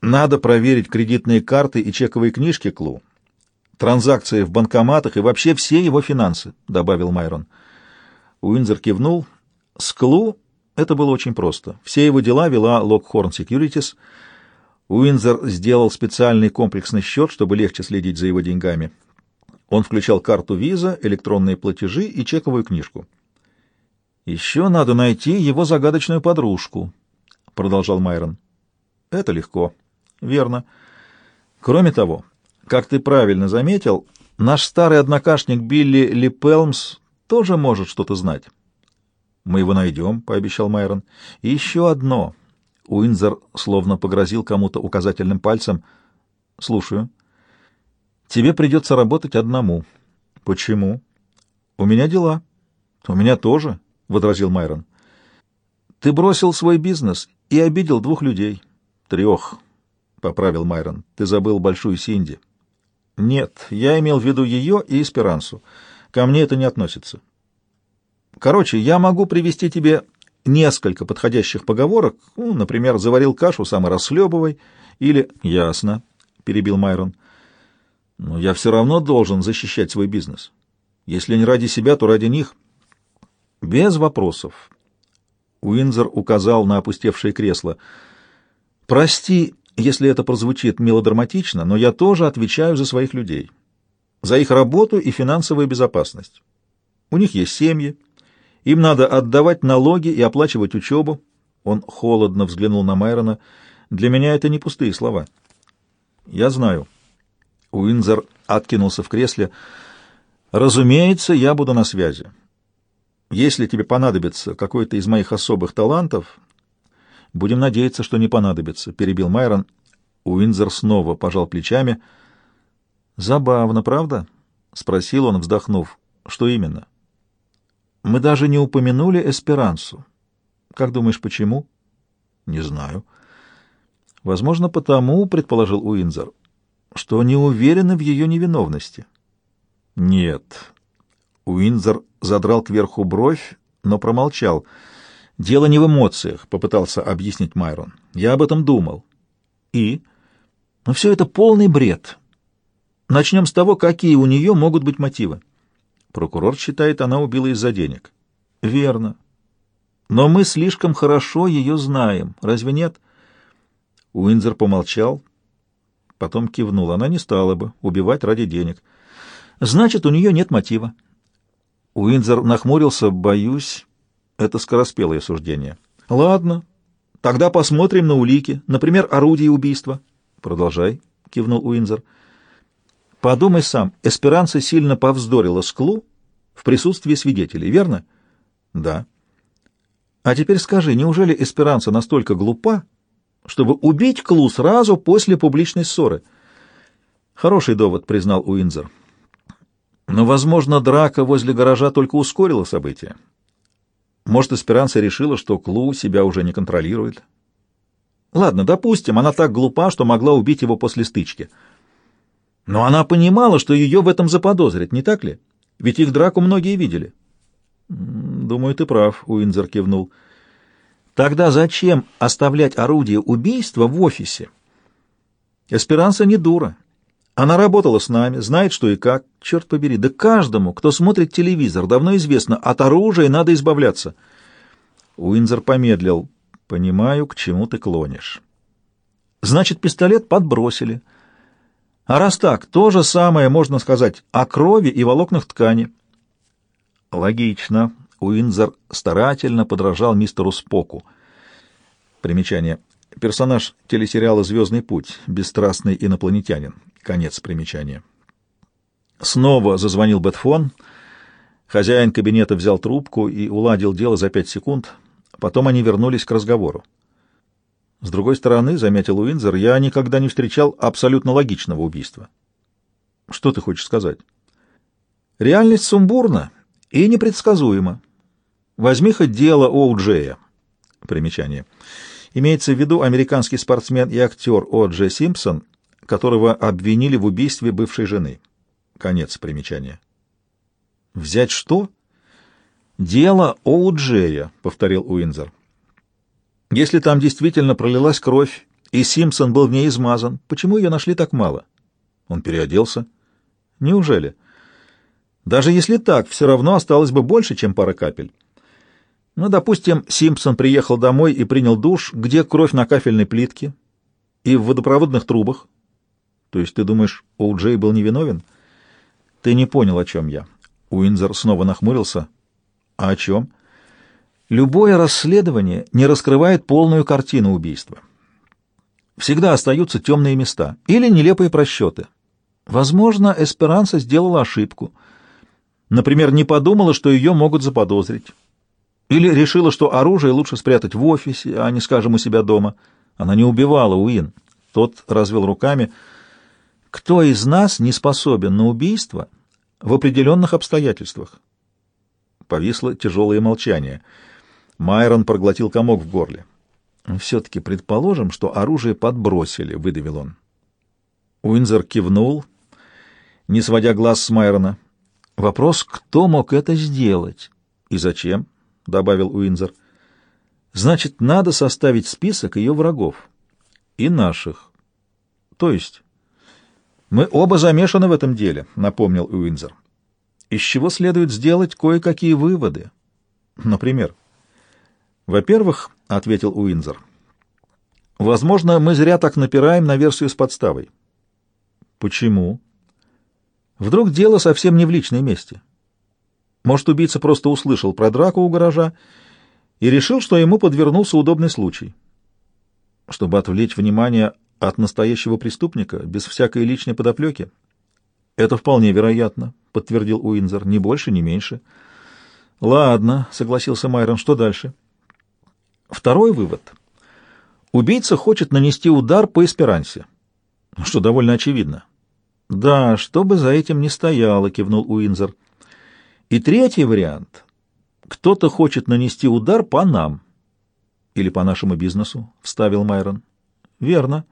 Надо проверить кредитные карты и чековые книжки Клу, транзакции в банкоматах и вообще все его финансы», — добавил Майрон. Уинзер кивнул. С Клу это было очень просто. Все его дела вела Lockhorn Securities. Уинзер сделал специальный комплексный счет, чтобы легче следить за его деньгами. Он включал карту виза, электронные платежи и чековую книжку. «Еще надо найти его загадочную подружку», — продолжал Майрон. «Это легко». «Верно. Кроме того, как ты правильно заметил, наш старый однокашник Билли Липелмс тоже может что-то знать». «Мы его найдем», — пообещал Майрон. «И еще одно». Уинзер словно погрозил кому-то указательным пальцем. «Слушаю». «Тебе придется работать одному». «Почему?» «У меня дела». «У меня тоже». — возразил Майрон. «Ты бросил свой бизнес и обидел двух людей». «Трех», — поправил Майрон. «Ты забыл Большую Синди». «Нет, я имел в виду ее и Эсперансу. Ко мне это не относится». «Короче, я могу привести тебе несколько подходящих поговорок, ну, например, «заварил кашу, сам и расхлебывай», или «ясно», — перебил Майрон. «Но я все равно должен защищать свой бизнес. Если не ради себя, то ради них». Без вопросов. Уинзер указал на опустевшее кресло. Прости, если это прозвучит мелодраматично, но я тоже отвечаю за своих людей, за их работу и финансовую безопасность. У них есть семьи, им надо отдавать налоги и оплачивать учебу. Он холодно взглянул на Майрона. Для меня это не пустые слова. Я знаю. Уинзер откинулся в кресле. Разумеется, я буду на связи. Если тебе понадобится какой-то из моих особых талантов, будем надеяться, что не понадобится, — перебил Майрон. Уинзер снова пожал плечами. Забавно, правда? — спросил он, вздохнув. Что именно? Мы даже не упомянули Эсперансу. Как думаешь, почему? Не знаю. Возможно, потому, — предположил Уинзер, — что не уверены в ее невиновности. Нет, Уинзер задрал кверху бровь, но промолчал. «Дело не в эмоциях», — попытался объяснить Майрон. «Я об этом думал». «И?» «Но все это полный бред. Начнем с того, какие у нее могут быть мотивы». Прокурор считает, она убила из-за денег. «Верно. Но мы слишком хорошо ее знаем. Разве нет?» Уинзер помолчал, потом кивнул. Она не стала бы убивать ради денег. «Значит, у нее нет мотива». Уинзер нахмурился. «Боюсь, это скороспелое суждение». «Ладно, тогда посмотрим на улики, например, орудие убийства». «Продолжай», — кивнул Уинзер. «Подумай сам, Эсперанца сильно повздорила с Клу в присутствии свидетелей, верно?» «Да». «А теперь скажи, неужели Эсперанца настолько глупа, чтобы убить Клу сразу после публичной ссоры?» «Хороший довод», — признал Уинзер. Но, возможно, драка возле гаража только ускорила события. Может, Эсперанца решила, что Клу себя уже не контролирует. Ладно, допустим, она так глупа, что могла убить его после стычки. Но она понимала, что ее в этом заподозрят, не так ли? Ведь их драку многие видели. Думаю, ты прав, Уинзер кивнул. Тогда зачем оставлять орудие убийства в офисе? Эсперанца не дура она работала с нами, знает, что и как. Черт побери, да каждому, кто смотрит телевизор, давно известно, от оружия надо избавляться. Уинзер помедлил. Понимаю, к чему ты клонишь. Значит, пистолет подбросили. А раз так, то же самое можно сказать о крови и волокнах ткани. Логично. Уинзер старательно подражал мистеру Споку. Примечание. Персонаж телесериала «Звездный путь», бесстрастный инопланетянин. Конец примечания. Снова зазвонил Бетфон. Хозяин кабинета взял трубку и уладил дело за пять секунд. Потом они вернулись к разговору. С другой стороны, заметил Уинзер, я никогда не встречал абсолютно логичного убийства. Что ты хочешь сказать? Реальность сумбурна и непредсказуема. Возьми хоть дело Оу-Джея. Примечание. Имеется в виду американский спортсмен и актер О. Дж. Симпсон, которого обвинили в убийстве бывшей жены. Конец примечания. «Взять что?» «Дело О. Джея», — повторил Уинзер. «Если там действительно пролилась кровь и Симпсон был в ней измазан. Почему ее нашли так мало? Он переоделся. Неужели? Даже если так, все равно осталось бы больше, чем пара капель. Ну, допустим, Симпсон приехал домой и принял душ, где кровь на кафельной плитке и в водопроводных трубах. То есть ты думаешь, Оу-Джей был невиновен? Ты не понял, о чем я. Уинзер снова нахмурился. А о чем? Любое расследование не раскрывает полную картину убийства. Всегда остаются темные места или нелепые просчеты. Возможно, Эсперанса сделала ошибку. Например, не подумала, что ее могут заподозрить. Или решила, что оружие лучше спрятать в офисе, а не, скажем, у себя дома. Она не убивала Уин. Тот развел руками. Кто из нас не способен на убийство в определенных обстоятельствах? Повисло тяжелое молчание. Майрон проглотил комок в горле. «Все-таки предположим, что оружие подбросили», — выдавил он. Уинзер кивнул, не сводя глаз с Майрона. «Вопрос, кто мог это сделать и зачем?» — добавил Уинзер. «Значит, надо составить список ее врагов и наших. То есть...» «Мы оба замешаны в этом деле», — напомнил Уинзер. «Из чего следует сделать кое-какие выводы. Например...» «Во-первых, — ответил Уинзер, — возможно, мы зря так напираем на версию с подставой». «Почему?» «Вдруг дело совсем не в личной месте. Может, убийца просто услышал про драку у гаража и решил, что ему подвернулся удобный случай. Чтобы отвлечь внимание от настоящего преступника, без всякой личной подоплеки?» «Это вполне вероятно», — подтвердил Уинзер, — «ни больше, ни меньше». «Ладно», — согласился Майрон, — «что дальше?» Второй вывод. Убийца хочет нанести удар по эсперансе, что довольно очевидно. «Да, что бы за этим ни стояло», — кивнул Уинзер. «И третий вариант. Кто-то хочет нанести удар по нам». «Или по нашему бизнесу», — вставил Майрон. «Верно».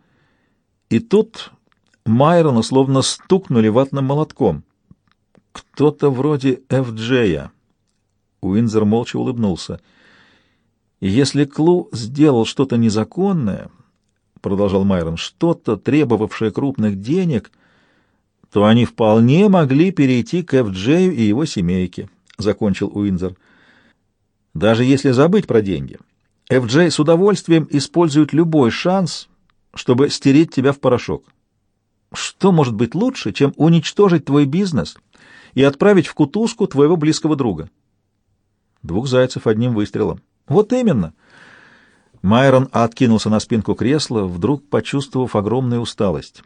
И тут Майрона словно стукнули ватным молотком. «Кто-то вроде Эф-Джея». Уинзер молча улыбнулся. Если Клу сделал что-то незаконное, продолжал Майрон, что-то, требовавшее крупных денег, то они вполне могли перейти к Эф-Джею и его семейке, закончил Уинзер. Даже если забыть про деньги, Эф-Джей с удовольствием использует любой шанс, чтобы стереть тебя в порошок. Что может быть лучше, чем уничтожить твой бизнес и отправить в кутузку твоего близкого друга? Двух зайцев одним выстрелом. Вот именно. Майрон откинулся на спинку кресла, вдруг почувствовав огромную усталость.